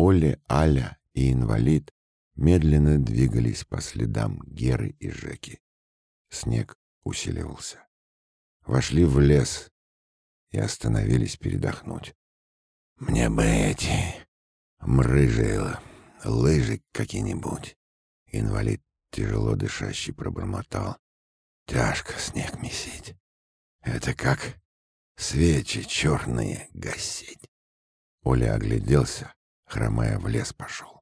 Оля, Аля и инвалид медленно двигались по следам Геры и Жеки. Снег усиливался. Вошли в лес и остановились передохнуть. «Мне бы эти мрыжие лыжи какие-нибудь». Инвалид, тяжело дышащий, пробормотал. «Тяжко снег месить. Это как свечи черные гасить». Оля огляделся, хромая в лес пошел.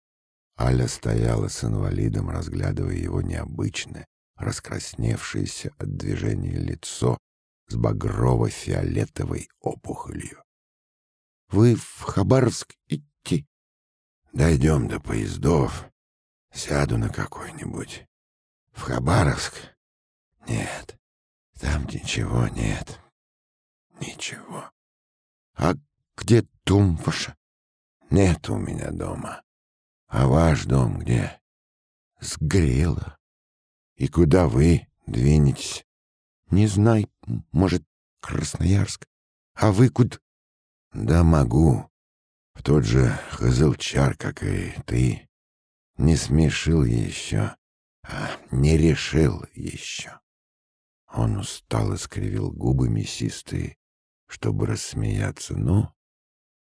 Аля стояла с инвалидом, разглядывая его необычное, раскрасневшееся от движения лицо с багрово-фиолетовой опухолью. — Вы в Хабаровск идти? — Дойдем до поездов. Сяду на какой-нибудь. В Хабаровск? Нет, там ничего нет. Ничего. А где дом ваша? Нет у меня дома. А ваш дом где? Сгорело. И куда вы двинетесь? Не знаю, может, Красноярск. А вы куда? Да могу. В тот же Хазылчар, как и ты. Не смешил еще, а не решил еще. Он устал и скривил губы мясистые, чтобы рассмеяться, но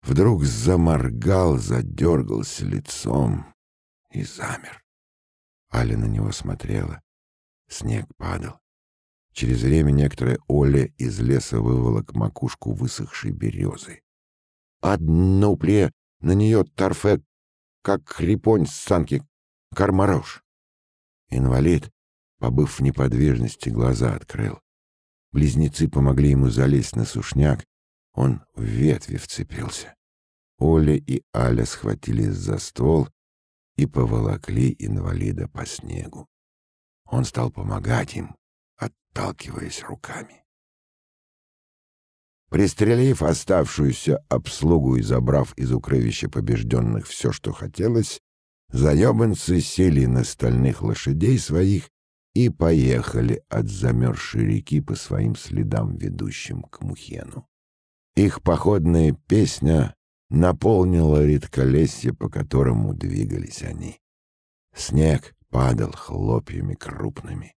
вдруг заморгал, задергался лицом и замер. Аля на него смотрела. Снег падал. Через время некоторая Оля из леса вывела к макушку высохшей березы. Одну пле на нее торфе, как хрипонь с санки, кармарош. Инвалид, побыв в неподвижности, глаза открыл. Близнецы помогли ему залезть на сушняк. Он в ветви вцепился. Оля и Аля схватились за ствол и поволокли инвалида по снегу. Он стал помогать им, отталкиваясь руками. Пристрелив оставшуюся обслугу и забрав из укрывища побежденных все, что хотелось, заебанцы сели на стальных лошадей своих и поехали от замерзшей реки по своим следам, ведущим к Мухену. Их походная песня наполнила редколесье, по которому двигались они. Снег падал хлопьями крупными.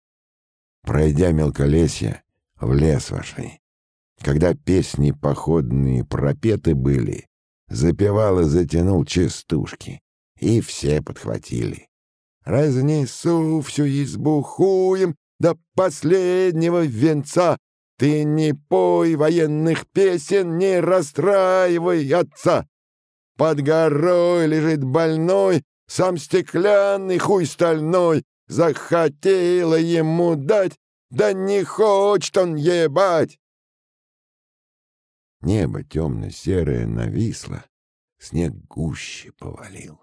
Пройдя мелколесье, в лес вошли. Когда песни походные пропеты были, запевал и затянул частушки, и все подхватили. Разнесу всю избу хуем до последнего венца. Ты не пой военных песен, не расстраивай отца. Под горой лежит больной, сам стеклянный хуй стальной. Захотела ему дать, да не хочет он ебать. Небо темно-серое нависло, снег гуще повалил.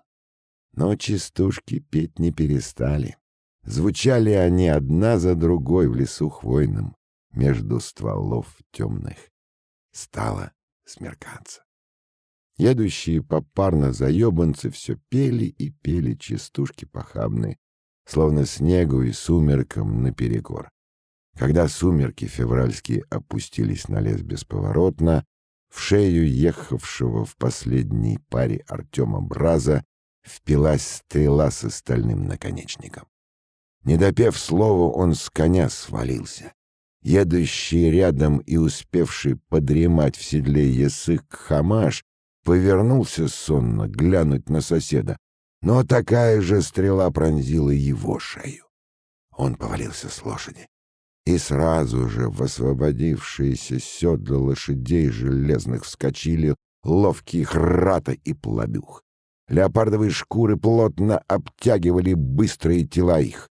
Но частушки петь не перестали. Звучали они одна за другой в лесу хвойном, между стволов темных. Стало смеркаться. Едущие попарно заебанцы все пели и пели частушки похабные, словно снегу и сумеркам наперекор. Когда сумерки февральские опустились на лес бесповоротно, в шею ехавшего в последней паре Артема Браза впилась стрела с стальным наконечником. Не допев слова, он с коня свалился. Едущий рядом и успевший подремать в седле ясык Хамаш повернулся сонно глянуть на соседа, но такая же стрела пронзила его шею. Он повалился с лошади, и сразу же в освободившиеся седла лошадей железных вскочили ловкие храта и плобюх. Леопардовые шкуры плотно обтягивали быстрые тела их.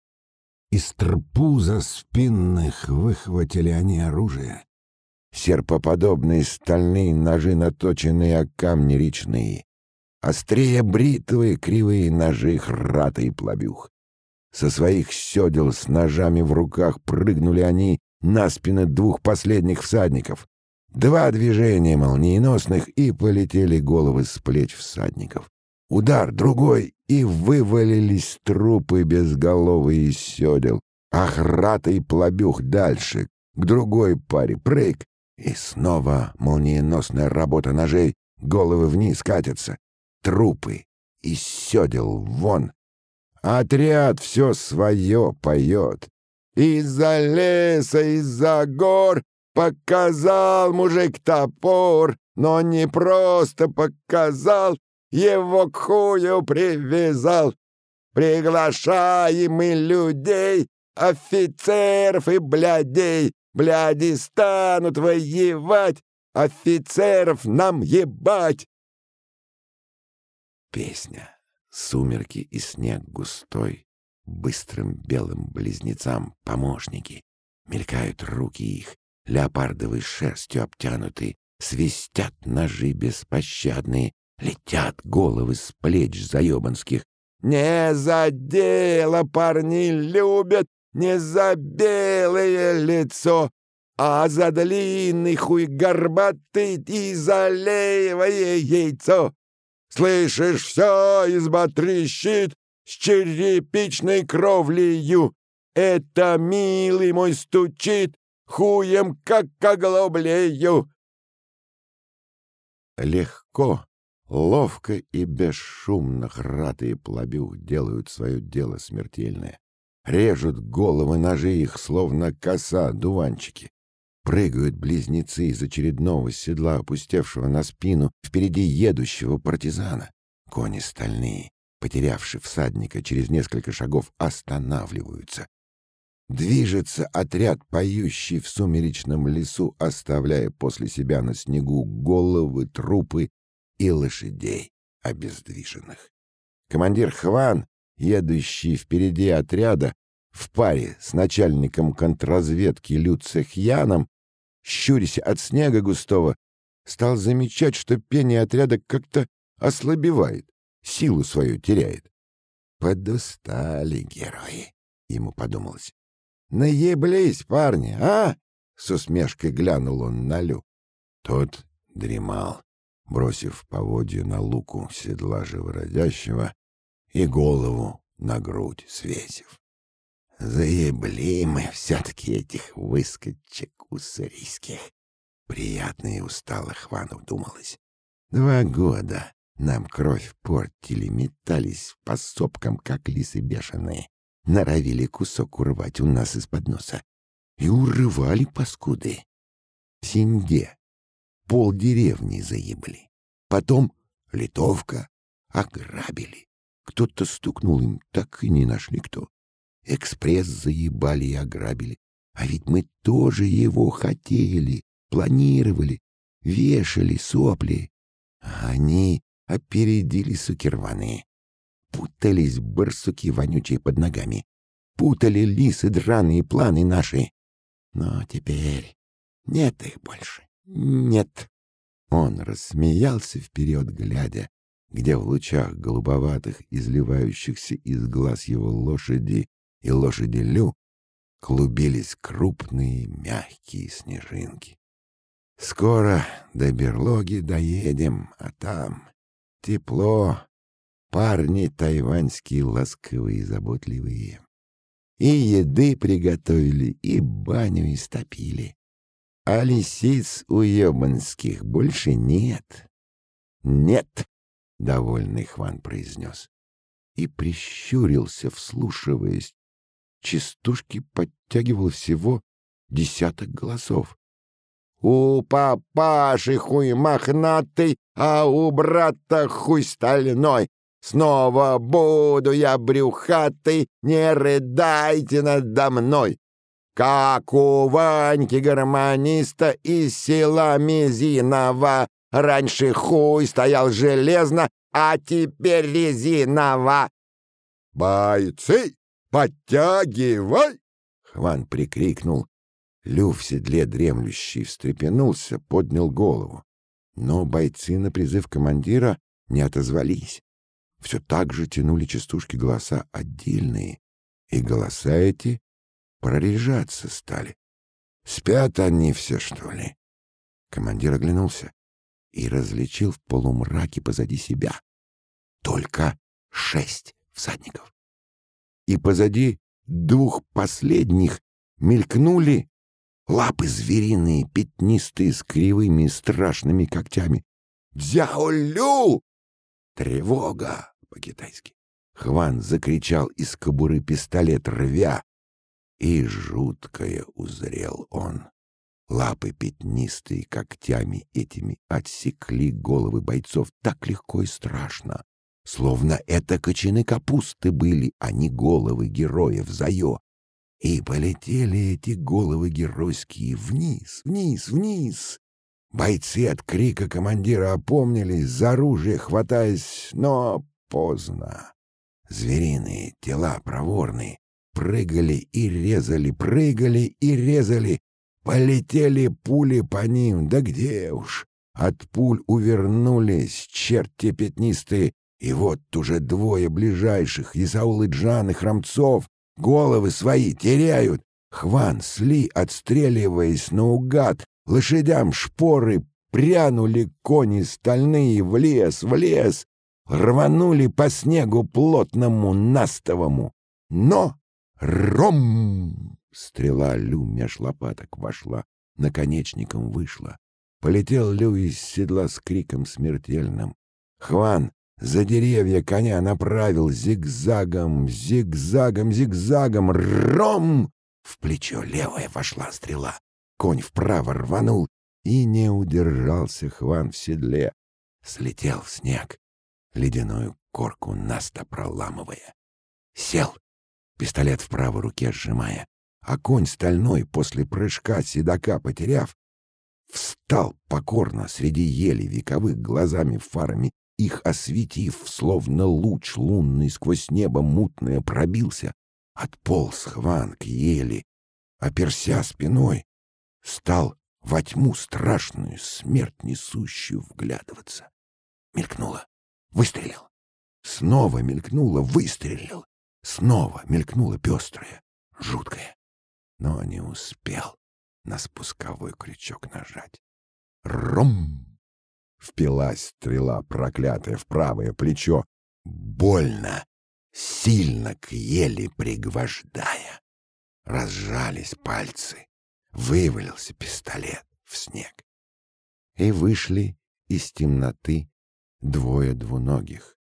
Из трпуза спинных выхватили они оружие. Серпоподобные стальные ножи, наточенные о камни речные. Острее бритвы, кривые ножи храта и плобюх. Со своих седел с ножами в руках прыгнули они на спины двух последних всадников. Два движения молниеносных, и полетели головы с плеч всадников. Удар, другой, и вывалились трупы безголовые из седел. Охратый плобюх дальше, к другой паре, прыг. И снова молниеносная работа ножей, головы вниз катятся. Трупы из седел вон. Отряд все свое поет. Из-за леса, из-за гор показал мужик топор, но не просто показал, его к хую привязал. Приглашаем мы людей, офицеров и блядей, бляди станут воевать, офицеров нам ебать. Песня, сумерки и снег густой, быстрым белым близнецам помощники. Мелькают руки их, леопардовой шерстью обтянутые, свистят ножи беспощадные, летят головы с плеч заебанских. Не за дело парни любят, не за белое лицо, а за длинный хуй горбатый и за левое яйцо. Слышишь, все изба трещит с черепичной кровлею. Это, милый мой, стучит хуем, как оглоблею. Легко, ловко и бесшумно храты и плобюх делают свое дело смертельное. Режут головы ножи их, словно коса, дуванчики. Прыгают близнецы из очередного седла, опустевшего на спину впереди едущего партизана. Кони стальные, потерявшие всадника через несколько шагов, останавливаются. Движется отряд, поющий в сумеречном лесу, оставляя после себя на снегу головы, трупы и лошадей обездвиженных. Командир Хван, едущий впереди отряда, в паре с начальником контрразведки Люцехьяном, щурясь от снега густого, стал замечать, что пение отряда как-то ослабевает, силу свою теряет. «Подустали герои», — ему подумалось. «Наеблись, парни, а?» — с усмешкой глянул он на Лю. Тот дремал, бросив поводья на луку седла живородящего и голову на грудь свесив. Заебли мы все-таки этих выскочек уссурийских. Приятно и устало Хвану думалось. Два года нам кровь портили, метались по сопкам, как лисы бешеные норовили кусок урвать у нас из-под носа. И урывали паскуды. В Синде пол деревни заебли. Потом литовка ограбили. Кто-то стукнул им, так и не нашли кто. Экспресс заебали и ограбили. А ведь мы тоже его хотели, планировали, вешали сопли. А они опередили сукерваны. Путались барсуки вонючие под ногами. Путали лисы драные планы наши. Но теперь нет их больше. Нет. Он рассмеялся вперед, глядя, где в лучах голубоватых, изливающихся из глаз его лошади и лошади Лю, клубились крупные мягкие снежинки. Скоро до берлоги доедем, а там тепло, Парни тайваньские ласковые и заботливые. И еды приготовили, и баню истопили. А лисиц уебанских больше нет. Нет, — довольный Хван произнес. И прищурился, вслушиваясь. Частушки подтягивал всего десяток голосов. У папаши хуй мохнатый, а у брата хуй стальной. Снова буду я брюхатый, не рыдайте надо мной. Как у Ваньки гармониста из села Мизинова. Раньше хуй стоял железно, а теперь резинова. «Бойцы, подтягивай!» — Хван прикрикнул. Лю в седле дремлющий встрепенулся, поднял голову. Но бойцы на призыв командира не отозвались все так же тянули частушки голоса отдельные, и голоса эти прорежаться стали. Спят они все, что ли? Командир оглянулся и различил в полумраке позади себя только шесть всадников. И позади двух последних мелькнули лапы звериные, пятнистые, с кривыми страшными когтями. «Дзяолю!» Тревога! по-китайски. Хван закричал из кобуры пистолет рвя, и жуткое узрел он. Лапы пятнистые когтями этими отсекли головы бойцов так легко и страшно, словно это кочаны капусты были, а не головы героев Зайо. И полетели эти головы геройские вниз, вниз, вниз. Бойцы от крика командира опомнились, за оружие хватаясь, но поздно. Звериные тела проворные прыгали и резали, прыгали и резали. Полетели пули по ним, да где уж. От пуль увернулись черти пятнистые, и вот уже двое ближайших, Исаул и Джан и Храмцов, головы свои теряют. Хван, сли, отстреливаясь наугад, лошадям шпоры прянули кони стальные в лес, в лес, рванули по снегу плотному, настовому. Но ром! Стрела Лю меж лопаток вошла, наконечником вышла. Полетел Лю из седла с криком смертельным. Хван за деревья коня направил зигзагом, зигзагом, зигзагом. Ром! В плечо левое вошла стрела. Конь вправо рванул, и не удержался Хван в седле. Слетел в снег, ледяную корку наста проламывая. Сел, пистолет в правой руке сжимая, а конь стальной после прыжка седока потеряв, встал покорно среди ели вековых глазами фарами, их осветив, словно луч лунный сквозь небо мутное пробился, отполз хван к ели, оперся спиной, стал во тьму страшную, смерть несущую вглядываться. Мелькнуло, выстрелил. Снова мелькнуло, выстрелил. Снова мелькнуло пестрое, жуткое. Но не успел на спусковой крючок нажать. Ром! Впилась стрела проклятая в правое плечо. Больно, сильно к еле пригвождая. Разжались пальцы вывалился пистолет в снег. И вышли из темноты двое двуногих,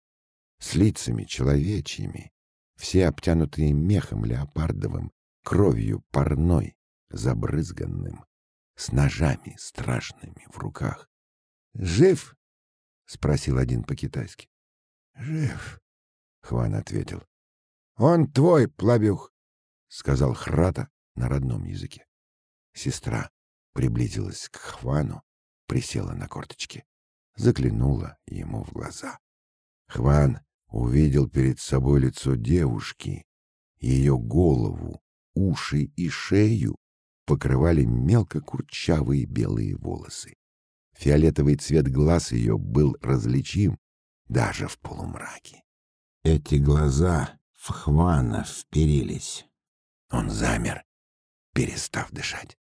с лицами человечьими, все обтянутые мехом леопардовым, кровью парной, забрызганным, с ножами страшными в руках. «Жив?» — спросил один по-китайски. «Жив», — Хван ответил. «Он твой, плавюх», — сказал Храта на родном языке. Сестра приблизилась к Хвану, присела на корточки, заглянула ему в глаза. Хван увидел перед собой лицо девушки, ее голову, уши и шею покрывали мелко курчавые белые волосы. Фиолетовый цвет глаз ее был различим даже в полумраке. Эти глаза в Хвана вперились. Он замер, перестав дышать.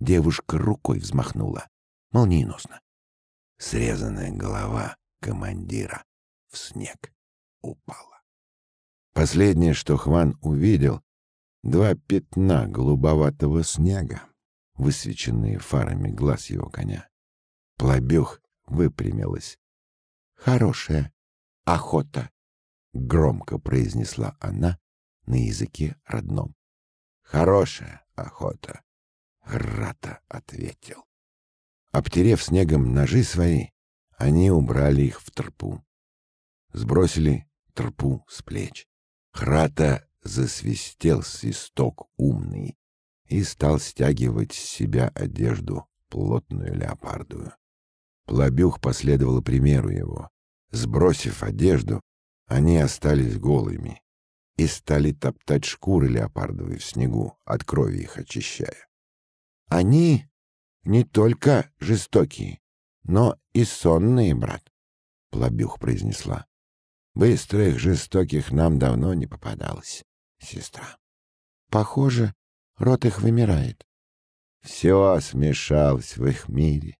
Девушка рукой взмахнула. Молниеносно. Срезанная голова командира в снег упала. Последнее, что Хван увидел, два пятна голубоватого снега, высвеченные фарами глаз его коня. Плобюх выпрямилась. «Хорошая охота!» — громко произнесла она на языке родном. «Хорошая охота!» Грата ответил. Обтерев снегом ножи свои, они убрали их в трпу. Сбросили трпу с плеч. Храта засвистел свисток умный и стал стягивать с себя одежду плотную леопардую. Плобюх последовала примеру его. Сбросив одежду, они остались голыми и стали топтать шкуры леопардовые в снегу, от крови их очищая. Они не только жестокие, но и сонные, брат, — Плобюх произнесла. Быстрых жестоких нам давно не попадалось, сестра. Похоже, род их вымирает. Все смешалось в их мире.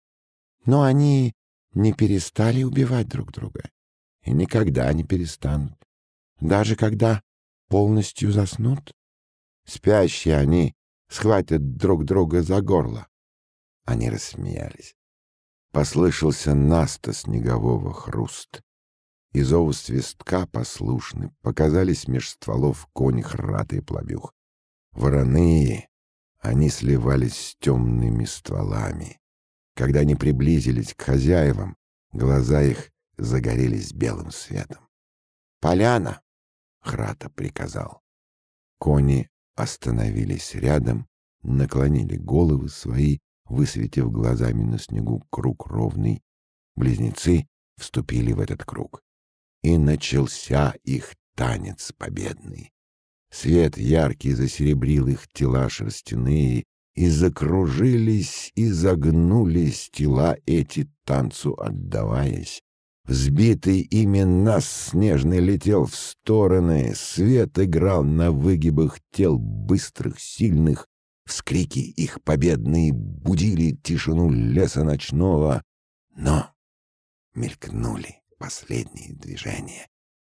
Но они не перестали убивать друг друга и никогда не перестанут. Даже когда полностью заснут, спящие они схватят друг друга за горло. Они рассмеялись. Послышался наста снегового хруст, и зову свистка послушны, показались меж стволов конь хратый плавюх. Вороные, они сливались с темными стволами. Когда они приблизились к хозяевам, глаза их загорелись белым светом. «Поляна!» — Храта приказал. Кони остановились рядом, наклонили головы свои, высветив глазами на снегу круг ровный. Близнецы вступили в этот круг. И начался их танец победный. Свет яркий засеребрил их тела шерстяные, и закружились, и загнулись тела эти танцу отдаваясь. Взбитый ими нас снежный летел в стороны, свет играл на выгибах тел быстрых, сильных. Вскрики их победные будили тишину леса ночного, но мелькнули последние движения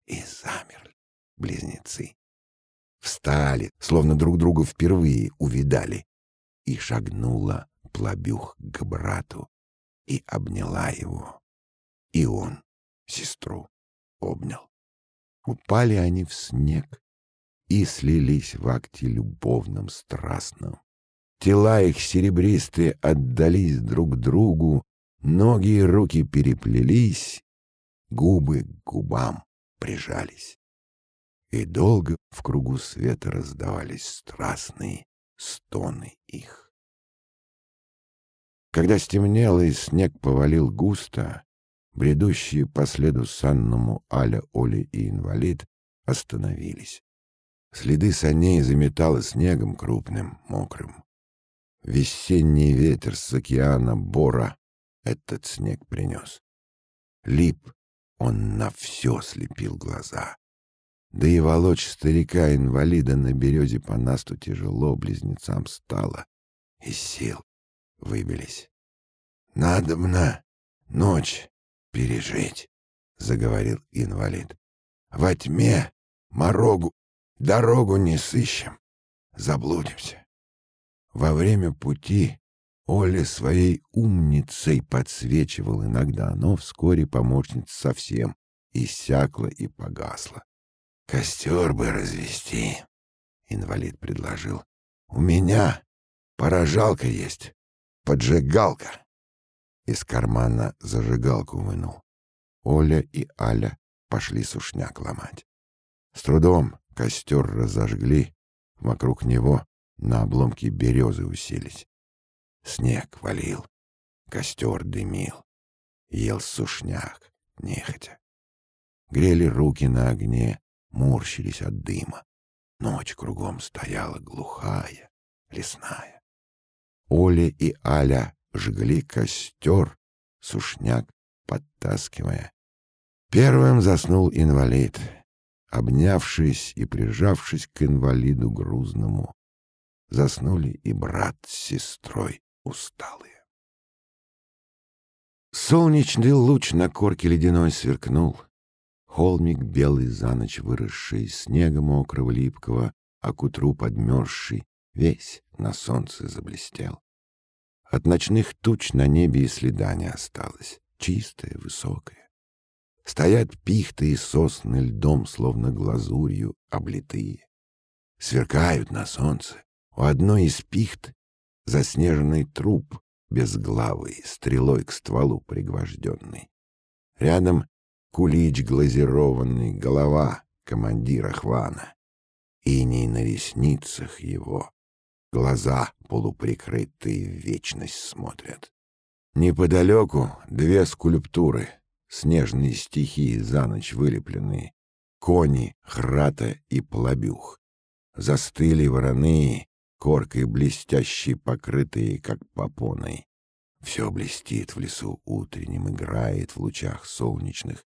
и замерли близнецы. Встали, словно друг друга впервые увидали, и шагнула плобюх к брату и обняла его. И он сестру обнял. Упали они в снег и слились в акте любовном страстном. Тела их серебристые отдались друг другу, ноги и руки переплелись, губы к губам прижались. И долго в кругу света раздавались страстные стоны их. Когда стемнело и снег повалил густо, бредущие по следу санному Аля, Оли и инвалид остановились. Следы саней заметало снегом крупным, мокрым. Весенний ветер с океана Бора этот снег принес. Лип, он на все слепил глаза. Да и волочь старика-инвалида на березе по насту тяжело близнецам стало. Из сил выбились. Надо мна ночь пережить, — заговорил инвалид. Во тьме морогу, дорогу не сыщем, заблудимся. Во время пути Оля своей умницей подсвечивал иногда, но вскоре помощница совсем иссякла и погасла. Костер бы развести, инвалид предложил. У меня поражалка есть, поджигалка. Из кармана зажигалку вынул. Оля и Аля пошли сушняк ломать. С трудом костер разожгли, вокруг него на обломки березы уселись. Снег валил, костер дымил, ел сушняк, нехотя. Грели руки на огне, морщились от дыма. Ночь кругом стояла глухая, лесная. Оля и Аля жгли костер, сушняк подтаскивая. Первым заснул инвалид, обнявшись и прижавшись к инвалиду грузному. Заснули и брат с сестрой усталые. Солнечный луч на корке ледяной сверкнул. Холмик белый за ночь выросший, снега мокрого липкого, а к утру подмерзший, весь на солнце заблестел. От ночных туч на небе и следа не осталось, чистое, высокое. Стоят пихты и сосны льдом, словно глазурью облитые. Сверкают на солнце. У одной из пихт заснеженный труп безглавый, стрелой к стволу пригвожденный. Рядом кулич глазированный, голова командира хвана. Иней на ресницах его, глаза полуприкрытые в вечность смотрят. Неподалеку две скульптуры, снежные стихии за ночь вылепленные, кони, храта и плобюх. Застыли вороные, коркой блестящие, покрытые, как попоной. Все блестит в лесу утренним, играет в лучах солнечных,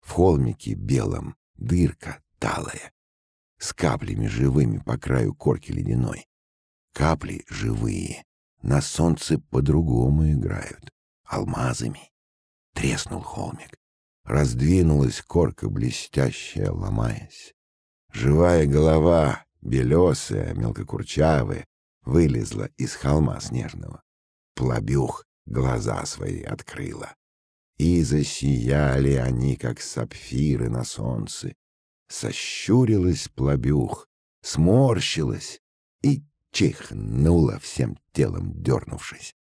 в холмике белом дырка талая, с каплями живыми по краю корки ледяной. Капли живые, на солнце по-другому играют, алмазами. Треснул холмик, раздвинулась корка блестящая, ломаясь. Живая голова, белесая, мелкокурчавая, вылезла из холма снежного. Плобюх глаза свои открыла И засияли они, как сапфиры на солнце. Сощурилась плобюх, сморщилась и чихнула всем телом, дернувшись.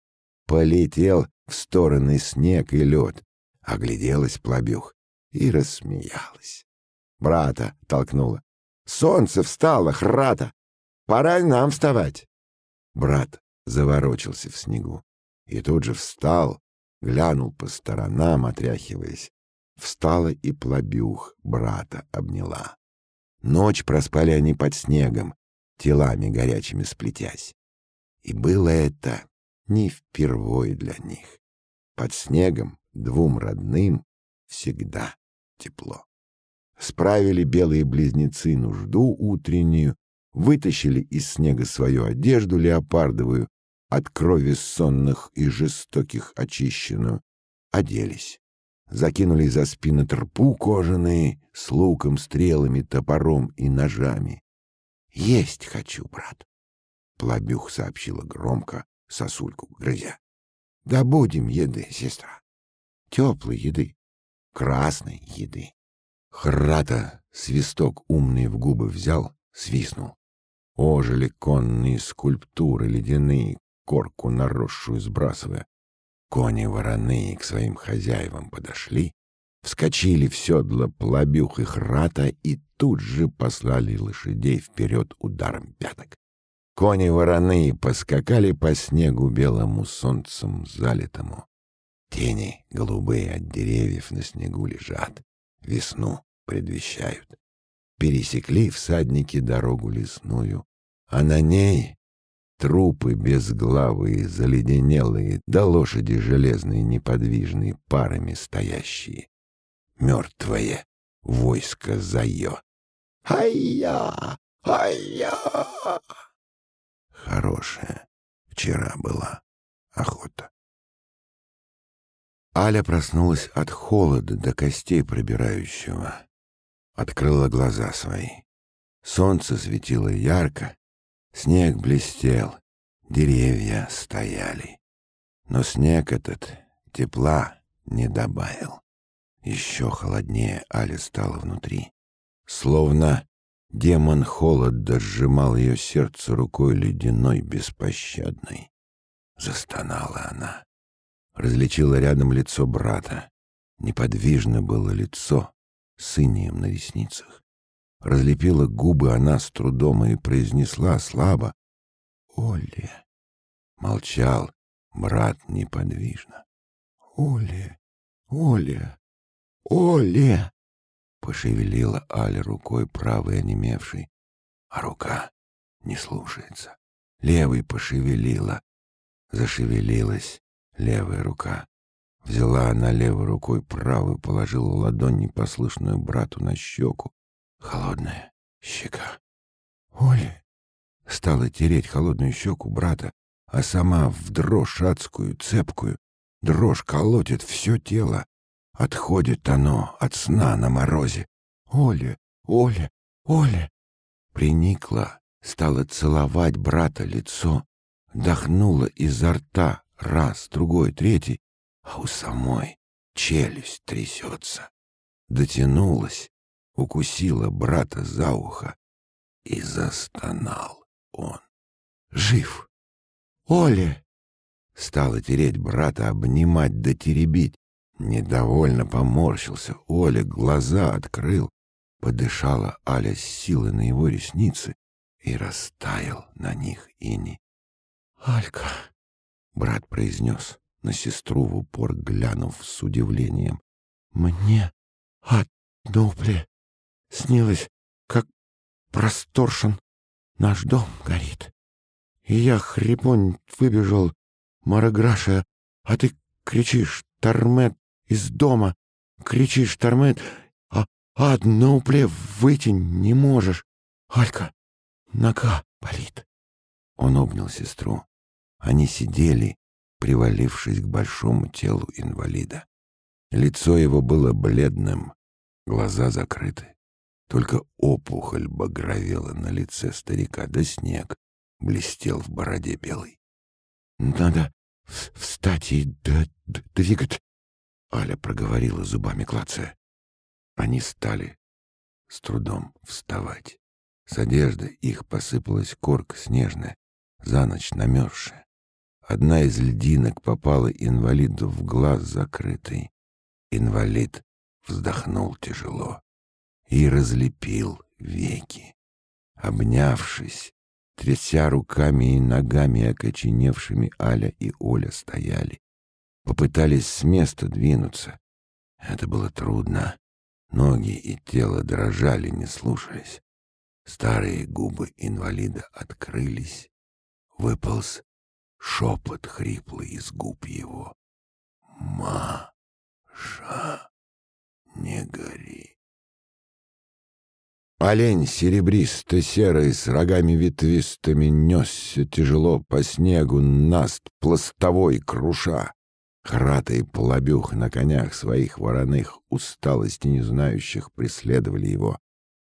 Полетел в стороны снег и лед. Огляделась плобюх и рассмеялась. Брата толкнула. «Солнце встало, храта! Пора нам вставать!» Брат заворочился в снегу и тут же встал, глянул по сторонам, отряхиваясь. Встала и плобюх брата обняла. Ночь проспали они под снегом, телами горячими сплетясь. И было это не впервой для них. Под снегом двум родным всегда тепло. Справили белые близнецы нужду утреннюю, вытащили из снега свою одежду леопардовую, от крови сонных и жестоких очищенную, оделись. Закинули за спины трпу кожаные с луком, стрелами, топором и ножами. «Есть хочу, брат!» Плобюх сообщила громко, сосульку грызя. «Да будем еды, сестра. Теплой еды, красной еды». Храта свисток умный в губы взял, свистнул. Ожили конные скульптуры ледяные, корку наросшую сбрасывая. Кони вороные к своим хозяевам подошли, вскочили в седло плобюх их рата и тут же послали лошадей вперед ударом пяток. Кони вороные поскакали по снегу белому солнцем залитому. Тени голубые от деревьев на снегу лежат, весну предвещают. Пересекли всадники дорогу лесную, а на ней Трупы безглавые, заледенелые, да лошади железные неподвижные, парами стоящие. Мертвое войско заё. Ай-я! Ай-я! Хорошая вчера была охота. Аля проснулась от холода до костей пробирающего. Открыла глаза свои. Солнце светило ярко, Снег блестел, деревья стояли. Но снег этот тепла не добавил. Еще холоднее Аля стала внутри. Словно демон холод дожимал ее сердце рукой ледяной, беспощадной. Застонала она. Различила рядом лицо брата. Неподвижно было лицо с инием на ресницах. Разлепила губы она с трудом и произнесла слабо. «Оля!» Молчал брат неподвижно. «Оля! Оля! Оля!» Пошевелила Аля рукой правой онемевшей, а рука не слушается. Левой пошевелила. Зашевелилась левая рука. Взяла она левой рукой правую, положила ладонь непослушную брату на щеку, холодная щека. Оля стала тереть холодную щеку брата, а сама в дрожь адскую, цепкую. Дрожь колотит все тело. Отходит оно от сна на морозе. Оля, Оля, Оля. Приникла, стала целовать брата лицо, дохнула изо рта раз, другой, третий, а у самой челюсть трясется. Дотянулась, укусила брата за ухо, и застонал он. «Жив! Оля!» Стала тереть брата, обнимать да теребить. Недовольно поморщился. Оля глаза открыл. Подышала Аля с силой на его ресницы и растаял на них ини. «Алька!» — брат произнес, на сестру в упор глянув с удивлением. «Мне однопле Снилось, как просторшен наш дом горит. И я, хрипонь, выбежал, Мараграша, а ты кричишь, Тормет, из дома, кричишь, Тормет, а одно упле выйти не можешь. Алька, нога болит. Он обнял сестру. Они сидели, привалившись к большому телу инвалида. Лицо его было бледным, глаза закрыты. Только опухоль багровела на лице старика, да снег блестел в бороде белой. «Надо встать и двигать Аля проговорила зубами клацая. Они стали с трудом вставать. С одежды их посыпалась корка снежная, за ночь намерзшая. Одна из льдинок попала инвалиду в глаз закрытый. Инвалид вздохнул тяжело и разлепил веки. Обнявшись, тряся руками и ногами окоченевшими, Аля и Оля стояли. Попытались с места двинуться. Это было трудно. Ноги и тело дрожали, не слушались. Старые губы инвалида открылись. Выполз шепот хриплый из губ его. «Маша, не гори!» Олень серебристо-серый с рогами ветвистыми несся тяжело по снегу, наст пластовой круша. Храта полобюх на конях своих вороных, усталости не знающих, преследовали его.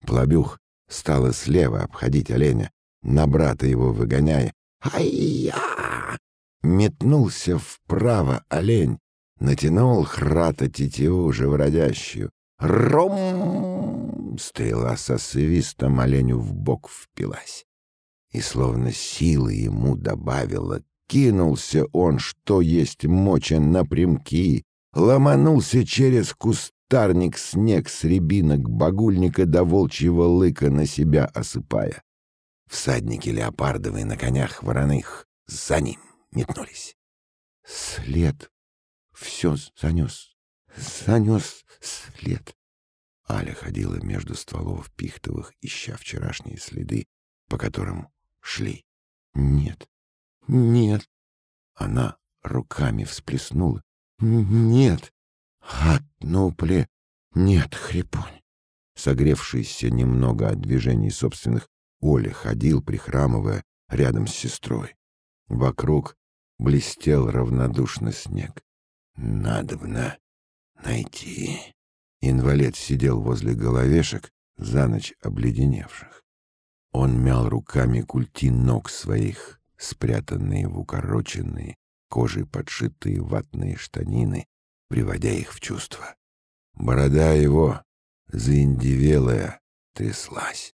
Плобюх стала слева обходить оленя, на брата его выгоняя. «Ай-я!» Метнулся вправо олень, натянул храта тетиву живородящую. «Ром!» Стрела со свистом оленю в бок впилась. И словно силы ему добавила, кинулся он, что есть моча напрямки, ломанулся через кустарник снег с рябинок багульника до волчьего лыка на себя осыпая. Всадники леопардовые на конях вороных за ним метнулись. След все занес, занес след. Аля ходила между стволов пихтовых, ища вчерашние следы, по которым шли. Нет, нет. Она руками всплеснула. Нет. Отнупле. Нет, хрипонь. Согревшийся немного от движений собственных, Оля ходил, прихрамывая, рядом с сестрой. Вокруг блестел равнодушно снег. Надобно найти. Инвалид сидел возле головешек, за ночь обледеневших. Он мял руками культи ног своих, спрятанные в укороченные, кожей подшитые ватные штанины, приводя их в чувство. Борода его, заиндивелая, тряслась.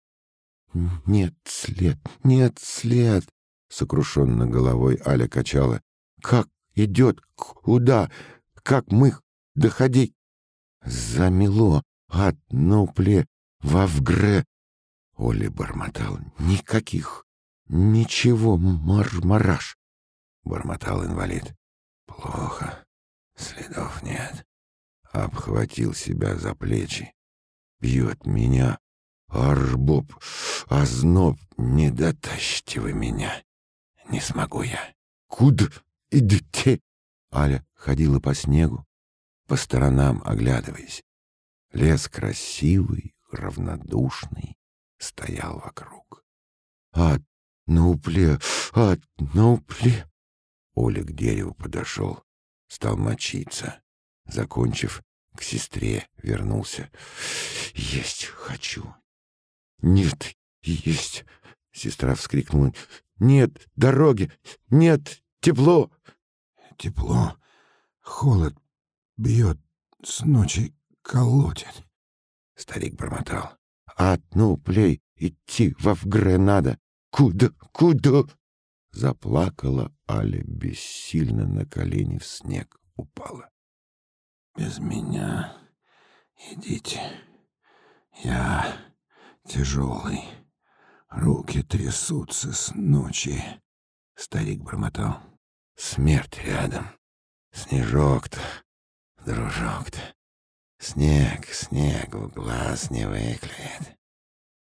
«Нет след, нет след!» — сокрушенно головой Аля качала. «Как идет? Куда? Как мы доходить?» «Замело! Одну пле! Вавгре!» Оля бормотал. «Никаких! «Ничего, мармараж!» — бормотал инвалид. «Плохо. Следов нет». Обхватил себя за плечи. «Бьет меня. Арбоб, озноб, не дотащите вы меня. Не смогу я. Куда идете?» Аля ходила по снегу, по сторонам оглядываясь. Лес красивый, равнодушный, стоял вокруг. А на упле, а, на упле. Оля к дереву подошел, стал мочиться. Закончив, к сестре вернулся. «Есть хочу». «Нет, есть!» — сестра вскрикнула. «Нет дороги! Нет тепло!» «Тепло. Холод бьет, с ночи колотит». Старик бормотал. «А ну, плей, идти во вгре надо. Куда, куда?» Заплакала Аля, бессильно на колени в снег упала. «Без меня идите. Я тяжелый. Руки трясутся с ночи». Старик бормотал. «Смерть рядом. Снежок-то, дружок-то. Снег, снег в глаз не выклеит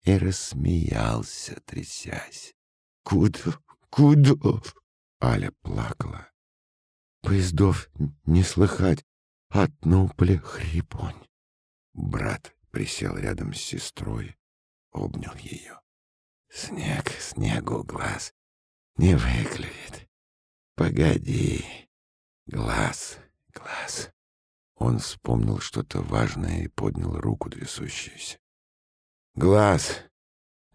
и рассмеялся, трясясь. «Куда? Куда?» Аля плакала. «Поездов не слыхать, одну пле хрипонь». Брат присел рядом с сестрой, обнял ее. «Снег, снегу глаз не выклюет. Погоди, глаз, глаз». Он вспомнил что-то важное и поднял руку трясущуюся. Глаз,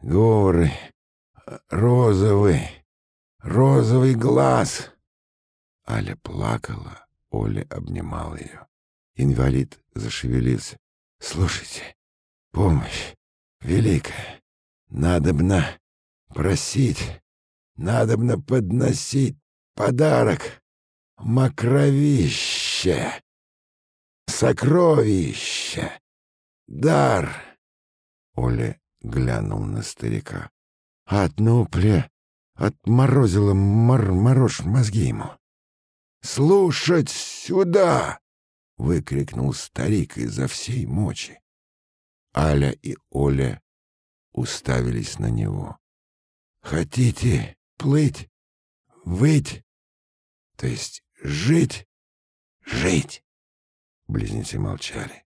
горы, розовый, розовый глаз. Аля плакала, Оля обнимал ее. Инвалид зашевелился. «Слушайте, помощь великая. Надобно просить, надобно подносить подарок. Макровище, сокровище, дар». Оля глянул на старика. «Одну пле отморозила мор морож мозги ему». «Слушать сюда!» — выкрикнул старик изо всей мочи. Аля и Оля уставились на него. «Хотите плыть, выть, то есть жить, жить?» Близнецы молчали.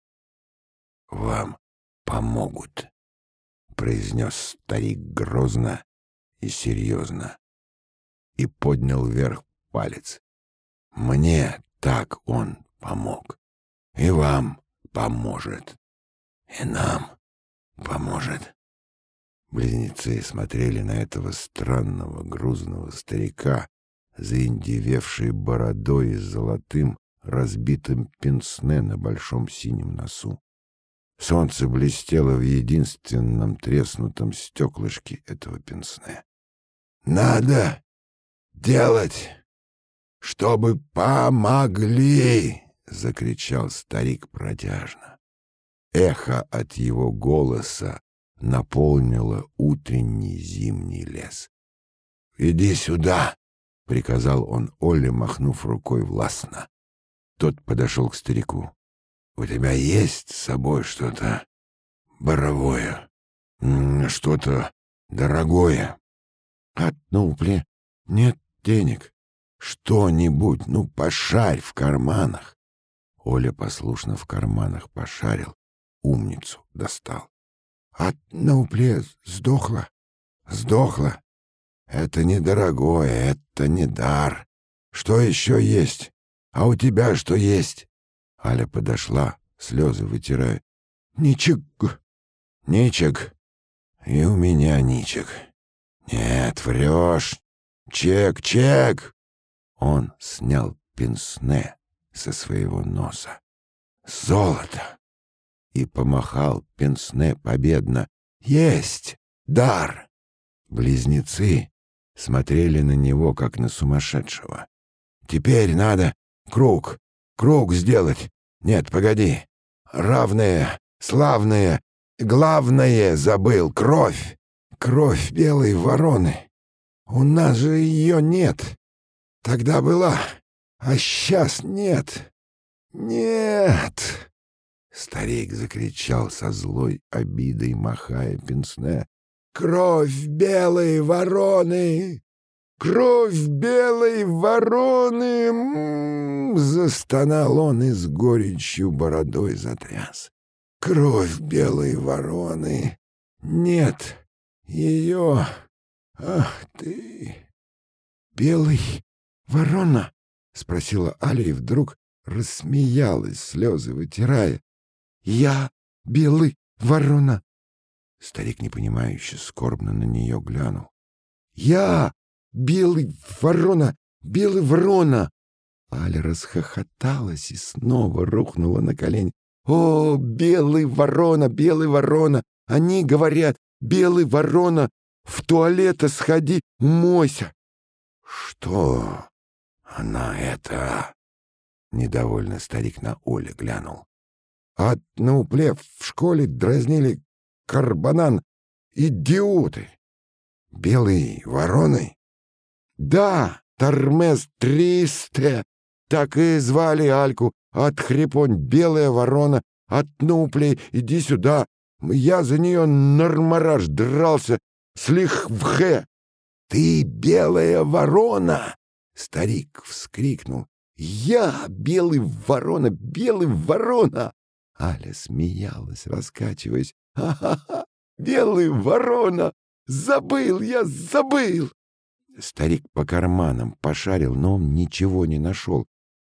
«Вам помогут», — произнес старик грозно и серьезно и поднял вверх палец. «Мне так он помог и вам поможет, и нам поможет. Близнецы смотрели на этого странного грузного старика, заиндевевшей бородой и золотым разбитым пенсне на большом синем носу. Солнце блестело в единственном треснутом стеклышке этого пенсне. «Надо делать, чтобы помогли!» — закричал старик протяжно. Эхо от его голоса наполнило утренний зимний лес. «Иди сюда!» — приказал он Оле, махнув рукой властно. Тот подошел к старику. «У тебя есть с собой что-то боровое, что-то дорогое?» «Одну, пле, нет денег. Что-нибудь, ну, пошарь в карманах. Оля послушно в карманах пошарил, умницу достал. А на упле сдохла, сдохла. Это недорогое, это не дар. Что еще есть? А у тебя что есть? Аля подошла, слезы вытирая. Ничек, ничек. И у меня ничек. Нет, врешь. Чек, чек. Он снял пенсне со своего носа. «Золото!» И помахал пенсне победно. «Есть! Дар!» Близнецы смотрели на него, как на сумасшедшего. «Теперь надо круг, круг сделать. Нет, погоди. Равные, славные, главное забыл — кровь. Кровь белой вороны. У нас же ее нет. Тогда была. А сейчас нет. Нет!» Старик закричал со злой обидой, махая пенсне. «Кровь белой вороны! Кровь белой вороны!» М -м -м Застонал он и с горечью бородой затряс. «Кровь белой вороны! Нет ее! Ах ты! Белый ворона!» — спросила Аля и вдруг рассмеялась, слезы вытирая. «Я белый ворона!» Старик, непонимающе, скорбно на нее глянул. «Я белый ворона! Белый ворона!» Аля расхохоталась и снова рухнула на колени. «О, белый ворона, белый ворона! Они говорят, белый ворона, в туалета сходи, умойся!» «Что?» Она это... Недовольно старик на Оле глянул. А на упле в школе дразнили карбанан идиоты. Белый вороной? Да, Тормез триста. Так и звали Альку. От хрипонь белая ворона. От нуплей иди сюда. Я за нее нормараж дрался. Слих в хэ. Ты белая ворона! Старик вскрикнул. «Я, белый ворона, белый ворона!» Аля смеялась, раскачиваясь. «Ха-ха-ха! Белый ворона! Забыл я, забыл!» Старик по карманам пошарил, но он ничего не нашел.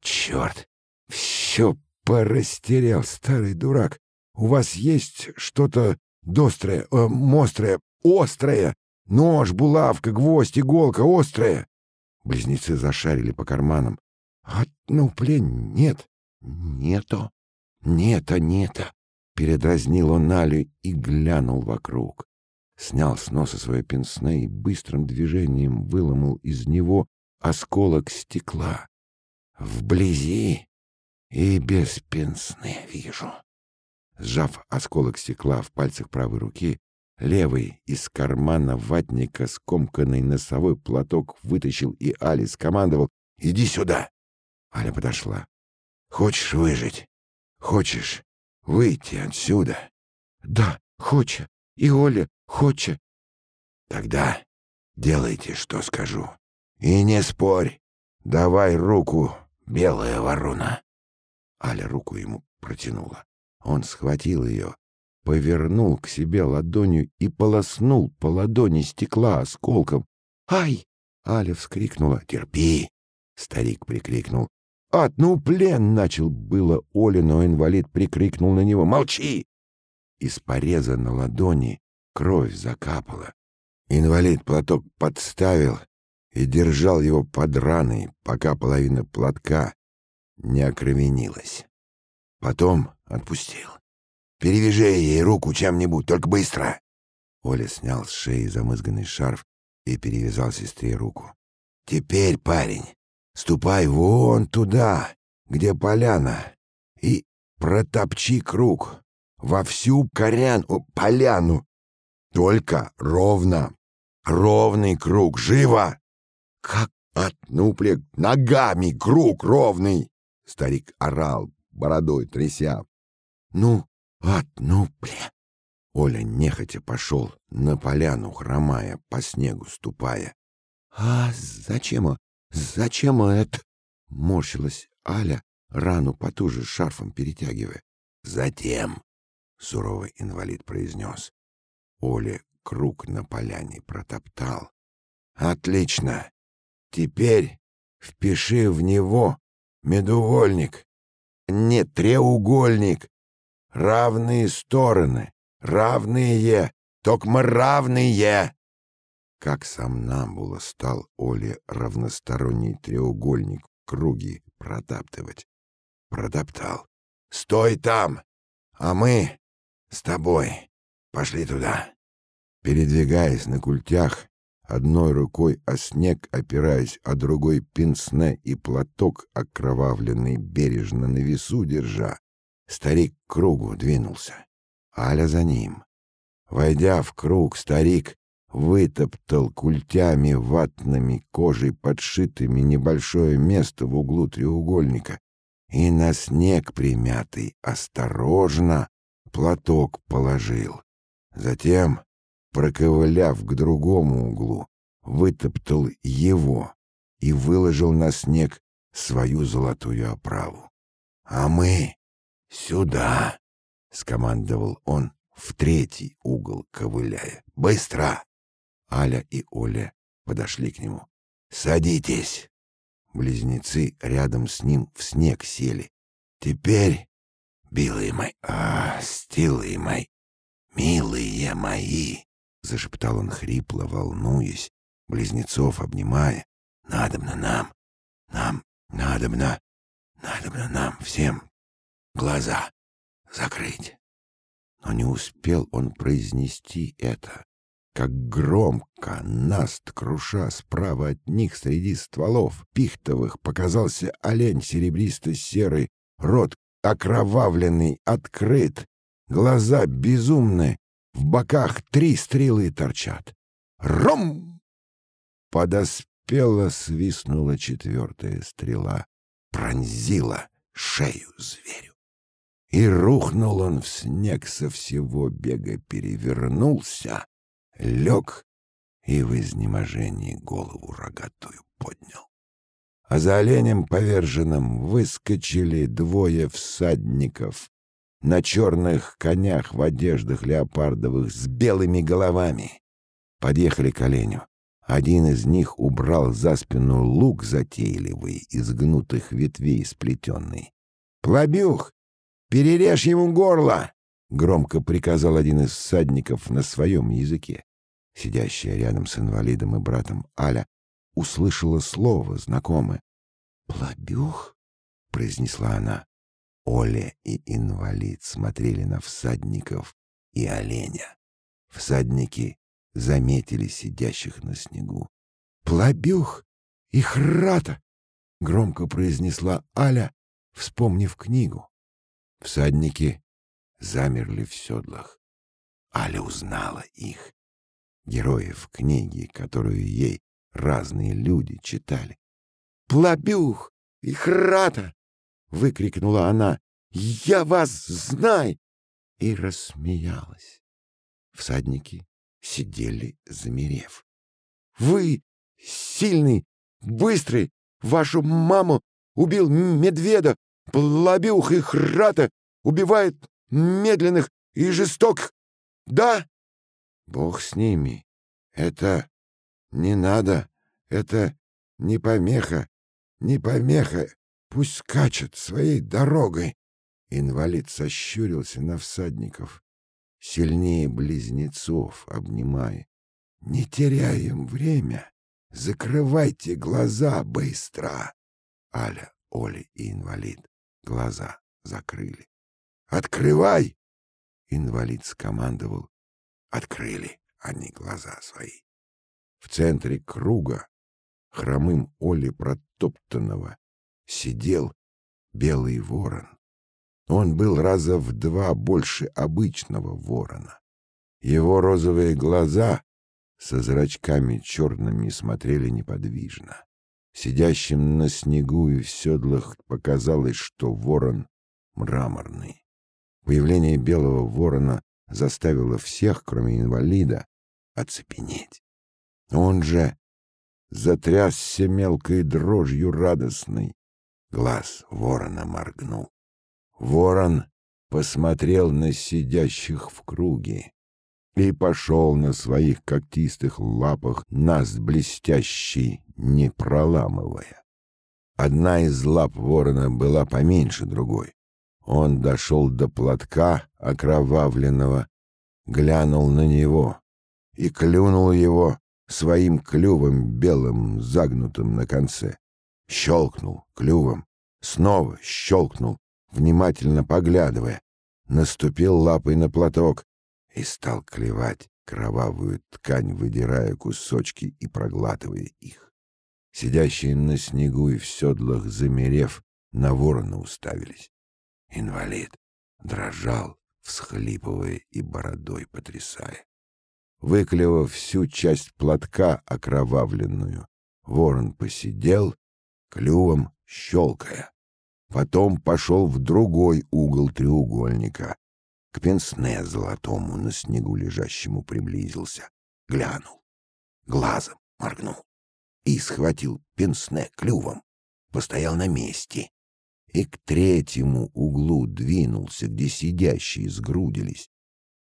«Черт! Все порастерял, старый дурак! У вас есть что-то дострое, э, мострое, острое? Нож, булавка, гвоздь, иголка, острое?» Близнецы зашарили по карманам. «А, ну, плен, нет, нету». «Нет-а, нет-а!» — передразнил он Алю и глянул вокруг. Снял с носа свое пенсне и быстрым движением выломал из него осколок стекла. «Вблизи и без пенсне вижу». Сжав осколок стекла в пальцах правой руки, левый из кармана ватника скомканный носовой платок вытащил и Али скомандовал «Иди сюда!» Аля подошла. «Хочешь выжить? Хочешь выйти отсюда?» «Да, хоча. И Оля хоча». «Тогда делайте, что скажу. И не спорь. Давай руку, белая ворона». Аля руку ему протянула. Он схватил ее, повернул к себе ладонью и полоснул по ладони стекла осколком. «Ай!» — Аля вскрикнула. «Терпи!» — старик прикрикнул. «Ад, ну, плен!» — начал было Оля, но инвалид прикрикнул на него. «Молчи!» Из пореза на ладони кровь закапала. Инвалид платок подставил и держал его под раной, пока половина платка не окровенилась. Потом отпустил. «Перевяжи ей руку чем-нибудь, только быстро!» Оля снял с шеи замызганный шарф и перевязал сестре руку. «Теперь, парень, ступай вон туда, где поляна, и протопчи круг во всю коряну, поляну. Только ровно, ровный круг, живо!» «Как отнупле ногами круг ровный!» Старик орал, бородой тряся. «Ну, от, ну, бля!» Оля нехотя пошел на поляну, хромая, по снегу ступая. «А зачем, зачем это?» — морщилась Аля, рану потуже шарфом перетягивая. «Затем», — суровый инвалид произнес. Оля круг на поляне протоптал. «Отлично! Теперь впиши в него медувольник. Нет, треугольник. Равные стороны. Равные. Токмо равные. Как сам Намбула стал Оле равносторонний треугольник в круге протаптывать. Протоптал. «Стой там! А мы с тобой пошли туда!» Передвигаясь на культях, одной рукой о снег опираясь, а другой пинсне и платок окровавленный бережно на весу держа, старик к кругу двинулся. Аля за ним. Войдя в круг, старик вытоптал культями ватными кожей подшитыми небольшое место в углу треугольника и на снег примятый осторожно платок положил. Затем проковыляв к другому углу, вытоптал его и выложил на снег свою золотую оправу. «А мы сюда!» — скомандовал он в третий угол, ковыляя. «Быстро!» Аля и Оля подошли к нему. «Садитесь!» Близнецы рядом с ним в снег сели. «Теперь, белые мои, а, стилые мои, милые мои, — зашептал он хрипло, волнуясь, близнецов обнимая. «Надобно нам, нам, надобно, надобно нам всем глаза закрыть». Но не успел он произнести это, как громко, наст круша справа от них среди стволов пихтовых показался олень серебристо-серый, рот окровавленный, открыт, глаза безумные, в боках три стрелы торчат. Ром! Подоспела, свистнула четвертая стрела, пронзила шею зверю. И рухнул он в снег со всего бега, перевернулся, лег и в изнеможении голову рогатую поднял. А за оленем поверженным выскочили двое всадников на черных конях в одеждах леопардовых с белыми головами. Подъехали к оленю. Один из них убрал за спину лук затейливый, из гнутых ветвей сплетенный. «Плобюх, перережь ему горло!» — громко приказал один из всадников на своем языке. Сидящая рядом с инвалидом и братом Аля услышала слово знакомое. «Плобюх?» — произнесла она. Оля и инвалид смотрели на всадников и оленя. Всадники заметили сидящих на снегу. «Плобюх и храта!» — громко произнесла Аля, вспомнив книгу. Всадники замерли в седлах. Аля узнала их, героев книги, которую ей разные люди читали. «Плобюх и храта!» — выкрикнула она. «Я вас знаю!» И рассмеялась. Всадники сидели, замерев. «Вы сильный, быстрый! Вашу маму убил медведа! Плобюх и храта убивает медленных и жестоких! Да?» «Бог с ними! Это не надо! Это не помеха! Не помеха! Пусть скачет своей дорогой!» Инвалид сощурился на всадников сильнее близнецов обнимая. «Не теряем время! Закрывайте глаза быстро!» Аля, Оля и инвалид глаза закрыли. «Открывай!» Инвалид скомандовал. Открыли они глаза свои. В центре круга, хромым Оли протоптанного, сидел белый ворон. Он был раза в два больше обычного ворона. Его розовые глаза со зрачками черными смотрели неподвижно. Сидящим на снегу и в седлах показалось, что ворон мраморный. Появление белого ворона заставило всех, кроме инвалида, оцепенеть. Он же затрясся мелкой дрожью радостной. Глаз ворона моргнул. Ворон посмотрел на сидящих в круге и пошел на своих когтистых лапах, нас блестящий, не проламывая. Одна из лап ворона была поменьше другой. Он дошел до платка окровавленного, глянул на него и клюнул его своим клювом белым, загнутым на конце. Щелкнул клювом, снова щелкнул, внимательно поглядывая, наступил лапой на платок и стал клевать кровавую ткань, выдирая кусочки и проглатывая их. Сидящие на снегу и в седлах, замерев, на ворона уставились. Инвалид дрожал, всхлипывая и бородой потрясая. Выклевав всю часть платка окровавленную, ворон посидел, клювом щелкая. Потом пошел в другой угол треугольника. К пенсне золотому на снегу лежащему приблизился. Глянул. Глазом моргнул. И схватил пенсне клювом. Постоял на месте. И к третьему углу двинулся, где сидящие сгрудились.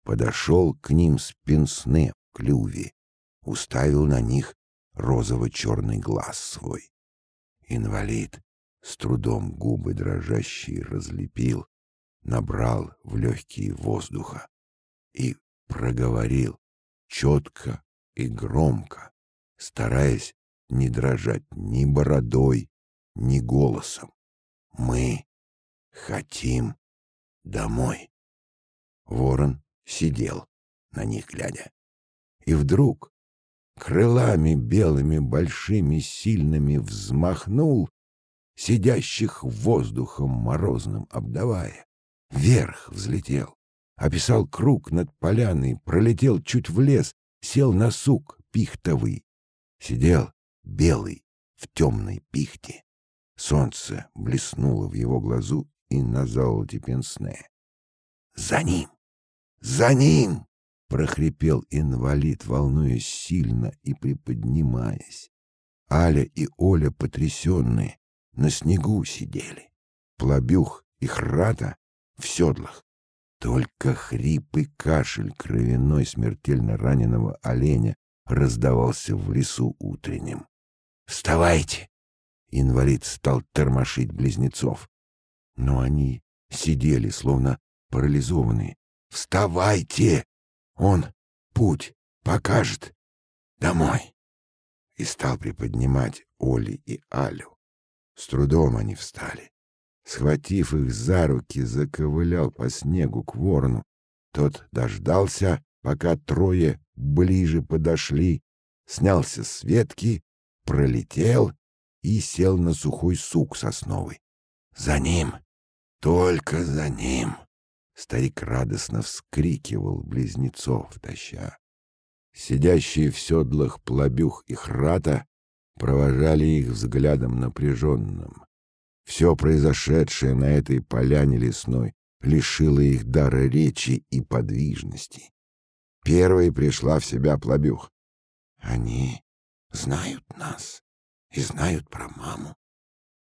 Подошел к ним с пенсне в клюве. Уставил на них розово-черный глаз свой. Инвалид с трудом губы дрожащие разлепил, набрал в легкие воздуха и проговорил четко и громко, стараясь не дрожать ни бородой, ни голосом. «Мы хотим домой». Ворон сидел, на них глядя. И вдруг крылами белыми большими сильными взмахнул сидящих воздухом морозным обдавая. Вверх взлетел, описал круг над поляной, пролетел чуть в лес, сел на сук пихтовый. Сидел белый в темной пихте. Солнце блеснуло в его глазу и на золоте пенсне. «За ним! За ним!» — прохрипел инвалид, волнуясь сильно и приподнимаясь. Аля и Оля, потрясенные, на снегу сидели. Плобюх и Храта в седлах. Только хрип и кашель кровяной смертельно раненого оленя раздавался в лесу утренним. «Вставайте!» Инвалид стал тормошить близнецов. Но они сидели, словно парализованные. «Вставайте! Он путь покажет домой!» И стал приподнимать Оли и Алю. С трудом они встали. схватив их за руки, заковылял по снегу к ворону. Тот дождался, пока трое ближе подошли, снялся с ветки, пролетел и сел на сухой сук сосновый. За ним, только за ним. Старик радостно вскрикивал близнецов, таща. Сидящие в седлах плобюх и храта провожали их взглядом напряженным. Все произошедшее на этой поляне лесной лишило их дара речи и подвижности. Первой пришла в себя плобюх. Они знают нас и знают про маму.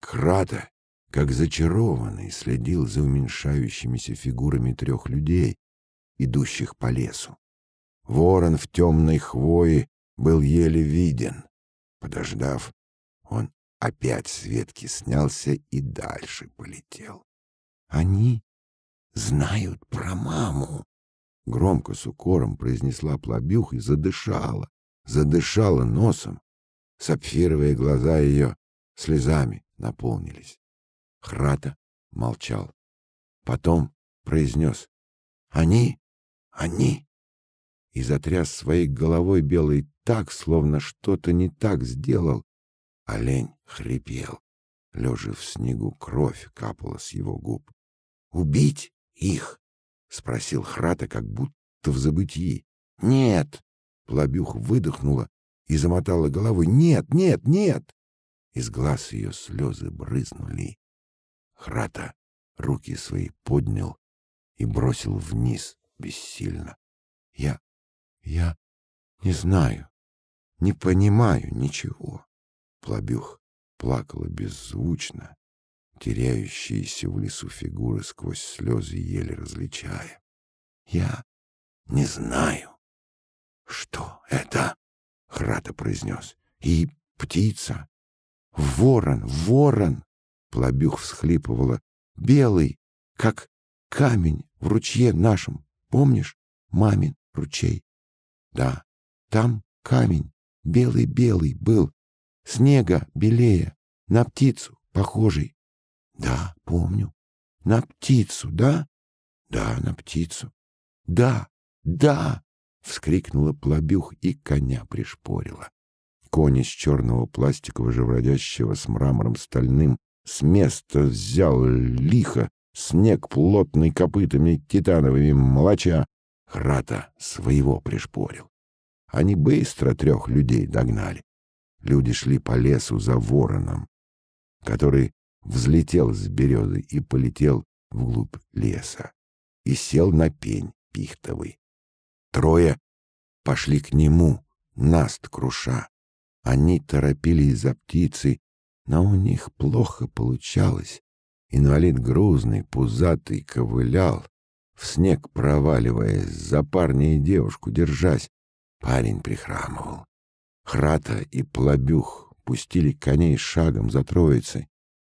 Крата, как зачарованный, следил за уменьшающимися фигурами трех людей, идущих по лесу. Ворон в темной хвое был еле виден. Подождав, он опять с ветки снялся и дальше полетел. Они знают про маму. Громко с укором произнесла плобюх и задышала, задышала носом. Сапфировые глаза ее слезами наполнились. Храта молчал. Потом произнес «Они, они!» и затряс своей головой белой так, словно что-то не так сделал. Олень хрипел. Лежа в снегу, кровь капала с его губ. «Убить их?» — спросил Храта, как будто в забытии. «Нет!» — Плобюх выдохнула и замотала головой. «Нет, нет, нет!» Из глаз ее слезы брызнули. Храта руки свои поднял и бросил вниз бессильно. «Я... я не знаю, не понимаю ничего». Плобюх плакала беззвучно, теряющиеся в лесу фигуры сквозь слезы еле различая. «Я не знаю, что это?» — Храта произнес. «И птица! Ворон! Ворон!» Плобюх всхлипывала. «Белый, как камень в ручье нашем. Помнишь? Мамин ручей. Да, там камень, белый-белый был, снега белее, на птицу похожий. Да, помню. На птицу, да? Да, на птицу. Да, да! Вскрикнула плобюх и коня пришпорила. Конь из черного пластикового живродящего с мрамором стальным с места взял лихо, снег плотный копытами титановыми молоча, Храта своего пришпорил. Они быстро трех людей догнали. Люди шли по лесу за вороном, который взлетел с березы и полетел вглубь леса и сел на пень пихтовый. Трое пошли к нему, наст круша. Они торопились за птицей, но у них плохо получалось. Инвалид грузный, пузатый, ковылял, в снег проваливаясь, за парня и девушку держась. Парень прихрамывал. Храта и Плобюх пустили коней шагом за троицей,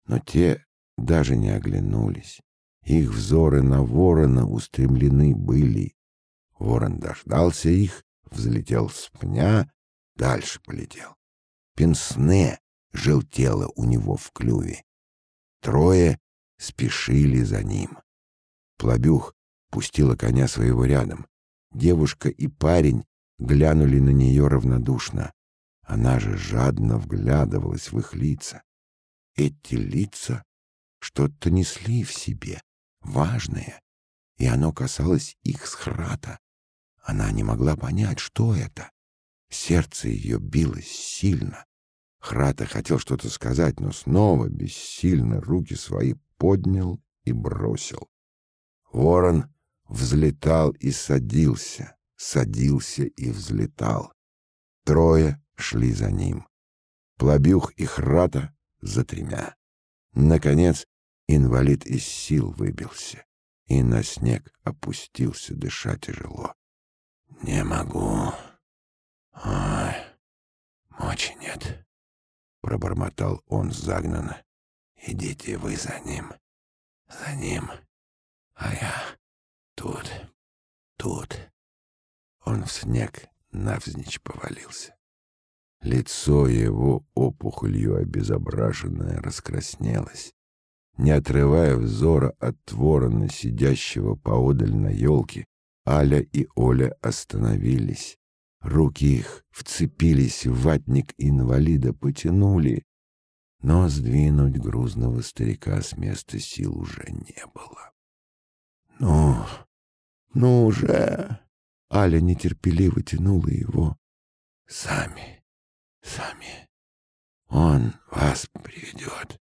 но те даже не оглянулись. Их взоры на ворона устремлены были. Ворон дождался их, взлетел с пня, дальше полетел. Пенсне желтело у него в клюве. Трое спешили за ним. Плобюх пустила коня своего рядом. Девушка и парень глянули на нее равнодушно. Она же жадно вглядывалась в их лица. Эти лица что-то несли в себе, важное, и оно касалось их с храта. Она не могла понять, что это. Сердце ее билось сильно. Храта хотел что-то сказать, но снова бессильно руки свои поднял и бросил. Ворон взлетал и садился, садился и взлетал. Трое шли за ним. Плобюх и Храта за тремя. Наконец инвалид из сил выбился и на снег опустился, дыша тяжело. «Не могу. Ой, мочи нет», — пробормотал он загнанно. «Идите вы за ним, за ним, а я тут, тут». Он в снег навзничь повалился. Лицо его опухолью обезображенное раскраснелось. Не отрывая взора от ворона, сидящего поодаль на елке, Аля и Оля остановились. Руки их вцепились в ватник инвалида, потянули, но сдвинуть грузного старика с места сил уже не было. «Ну, ну уже!» Аля нетерпеливо тянула его. «Сами, сами. Он вас приведет.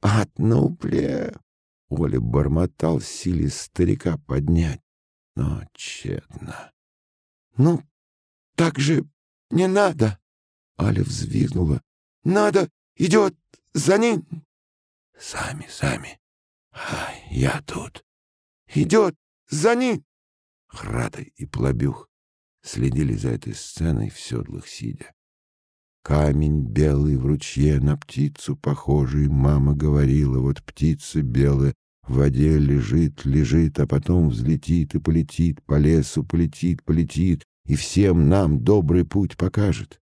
Отнупле!» Оля бормотал, силе старика поднять, но тщетно. «Ну, так же не надо!» Аля взвизгнула. «Надо! Идет! За ним!» «Сами, сами! А я тут!» «Идет! За ним!» Храда и Плобюх следили за этой сценой в седлах сидя. Камень белый в ручье на птицу похожий, мама говорила, вот птица белая в воде лежит, лежит, а потом взлетит и полетит, по лесу полетит, полетит, и всем нам добрый путь покажет.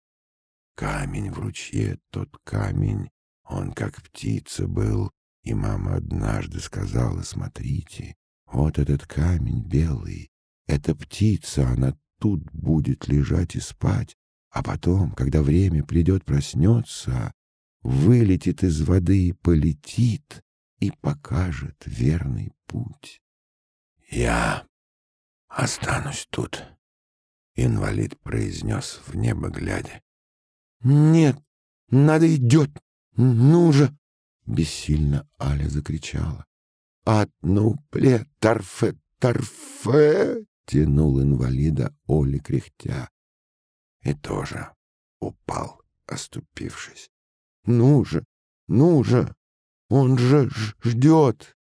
Камень в ручье, тот камень, он как птица был, и мама однажды сказала, смотрите, вот этот камень белый, эта птица, она тут будет лежать и спать, а потом, когда время придет, проснется, вылетит из воды и полетит, и покажет верный путь. «Я останусь тут», — инвалид произнес в небо глядя. «Нет, надо идет, ну же!» — бессильно Аля закричала. «Одну пле, торфе, торфе!» — тянул инвалида Оли кряхтя. И тоже упал, оступившись. «Ну же, ну же!» Он же ждет.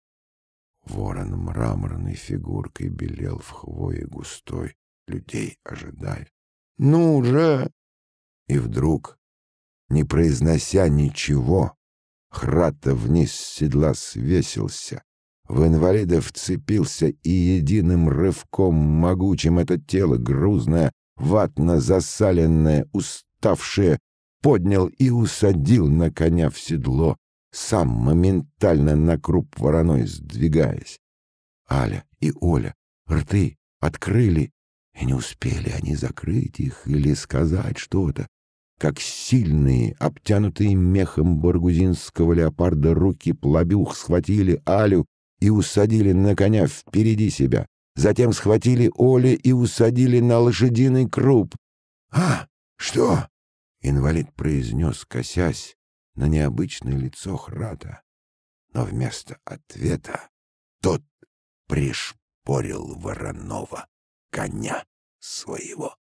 Ворон мраморной фигуркой белел в хвое густой, людей ожидая. «Ну же!» И вдруг, не произнося ничего, Храта вниз с седла свесился, в инвалида вцепился и единым рывком могучим это тело, грузное, ватно засаленное, уставшее, поднял и усадил на коня в седло, сам моментально на круп вороной сдвигаясь. Аля и Оля рты открыли, и не успели они закрыть их или сказать что-то, как сильные, обтянутые мехом баргузинского леопарда руки плобюх схватили Алю и усадили на коня впереди себя. Затем схватили Оли и усадили на лошадиный круп. «А, что?» — инвалид произнес, косясь на необычное лицо Храта, но вместо ответа тот пришпорил вороного коня своего.